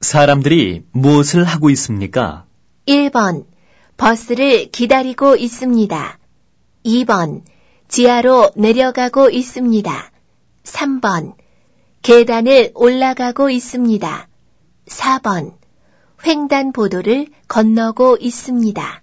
사람들이 무엇을 하고 있습니까? 1번, 버스를 기다리고 있습니다. 2번, 지하로 내려가고 있습니다. 3번, 계단을 올라가고 있습니다. 4번, 횡단보도를 건너고 있습니다.